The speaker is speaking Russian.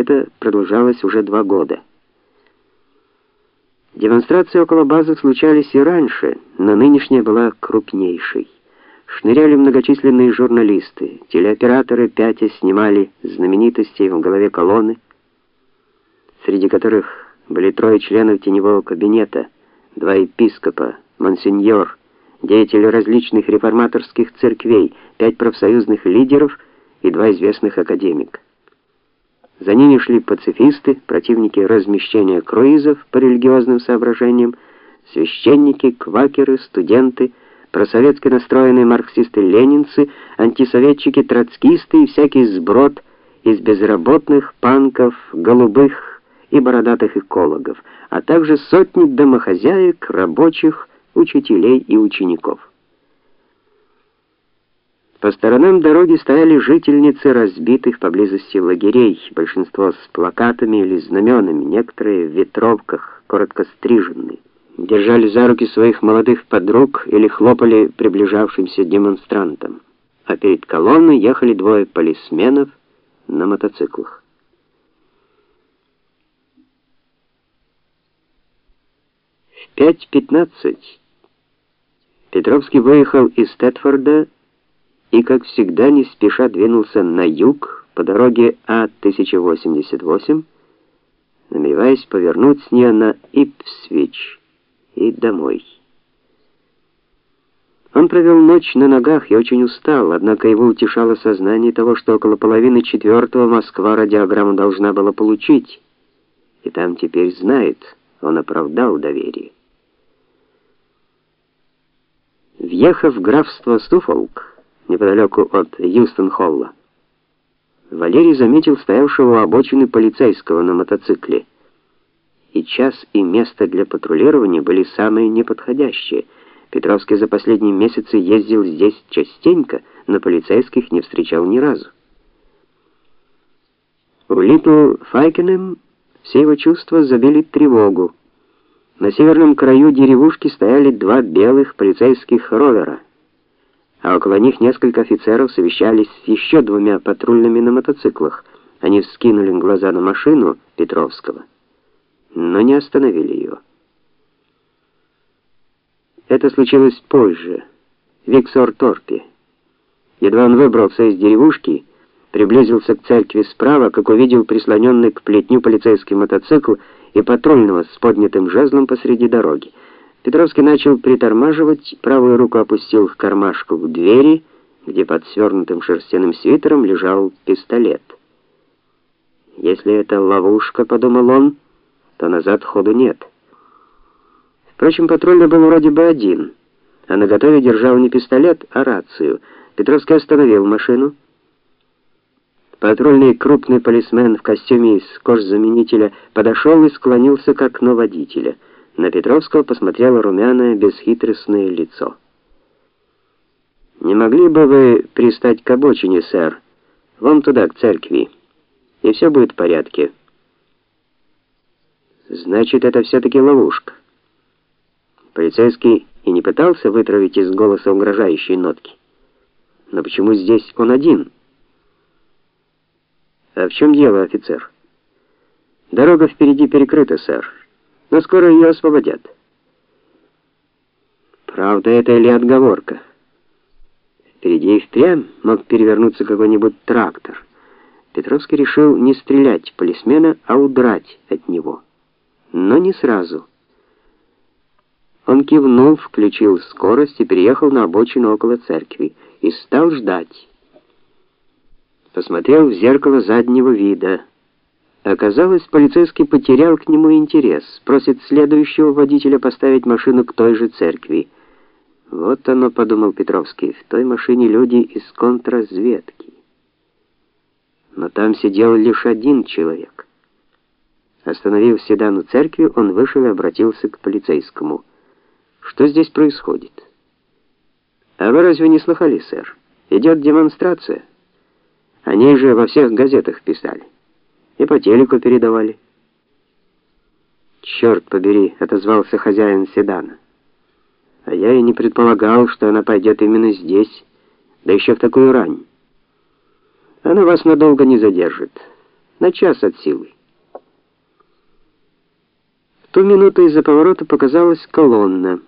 Это продолжалось уже два года. Демонстрации около базы случались и раньше, но нынешняя была крупнейшей. Шныряли многочисленные журналисты, телеоператоры пятя снимали знаменитостей в голове колонны, среди которых были трое членов теневого кабинета, два епископа, монсеньор, деятели различных реформаторских церквей, пять профсоюзных лидеров и два известных академика. За ними шли пацифисты, противники размещения круизов по религиозным соображениям, священники, квакеры, студенты, просоветски настроенные марксисты-ленинцы, антисоветчики, троцкисты и всякий сброд из безработных, панков, голубых и бородатых экологов, а также сотни домохозяек, рабочих, учителей и учеников. По сторонам дороги стояли жительницы разбитых поблизости лагерей, большинство с плакатами или знаменами, некоторые в ветровках, коротко стриженные. Держали за руки своих молодых подруг или хлопали приближавшимся демонстрантам. А перед колонной ехали двое полисменов на мотоциклах. В 5:15 Петровский выехал из Стэтфорда и, как всегда, не спеша двинулся на юг по дороге А-1088, намереваясь повернуть с нее на Ипсвич и домой. Он провел ночь на ногах и очень устал, однако его утешало сознание того, что около половины четвертого Москва радиограмму должна была получить. И там теперь знает, он оправдал доверие. Въехав в графство Суфолк, неподалеку от Юстон-Холла. Валерий заметил стоявшего у обочины полицейского на мотоцикле. И час, и место для патрулирования были самые неподходящие. Петровский за последние месяцы ездил здесь частенько, но полицейских не встречал ни разу. У Литл Файкенем все его чувства забили тревогу. На северном краю деревушки стояли два белых полицейских ровера а около них несколько офицеров совещались с еще двумя патрульными на мотоциклах. Они вскинули глаза на машину Петровского, но не остановили ее. Это случилось позже, в Виксор-Торпе. Едва он выбрался из деревушки, приблизился к церкви справа, как увидел прислоненный к плетню полицейский мотоцикл и патрульного с поднятым жезлом посреди дороги. Петровский начал притормаживать, правую руку опустил в кармашку к двери, где под свернутым шерстяным свитером лежал пистолет. Если это ловушка, подумал он, то назад ходу нет. Впрочем, патрульный был вроде бы один, а наготове держал не пистолет, а рацию. Петровский остановил машину. Патрульный крупный полисмен в костюме из кожзаменителя подошел и склонился к окну водителя. На Петровского посмотрело румяное, бесхитростное лицо. Не могли бы вы пристать к обочине, сэр? Вон туда, к церкви. И все будет в порядке. Значит, это все таки ловушка. Полицейский и не пытался вытравить из голоса угрожающие нотки. Но почему здесь он один? А в чем дело, офицер? Дорога впереди перекрыта, сэр но скоро ее освободят. Правда это или отговорка? Впереди и впрямь мог перевернуться какой-нибудь трактор. Петровский решил не стрелять полисмена, а удрать от него. Но не сразу. Он кивнул, включил скорость и переехал на обочину около церкви и стал ждать. Посмотрел в зеркало заднего вида. Оказалось, полицейский потерял к нему интерес, просит следующего водителя поставить машину к той же церкви. Вот оно, подумал Петровский, в той машине люди из контрразведки. Но там сидел лишь один человек. Остановив седан у церкви, он вышел и обратился к полицейскому. Что здесь происходит? А вы разве не слыхали, сэр? Идет демонстрация. О ней же во всех газетах писали и по телеку передавали. «Черт побери, отозвался хозяин седана. А я и не предполагал, что она пойдет именно здесь, да еще в такую рань. Она вас надолго не задержит. на час от силы. В ту минуту из-за поворота показалась колонна.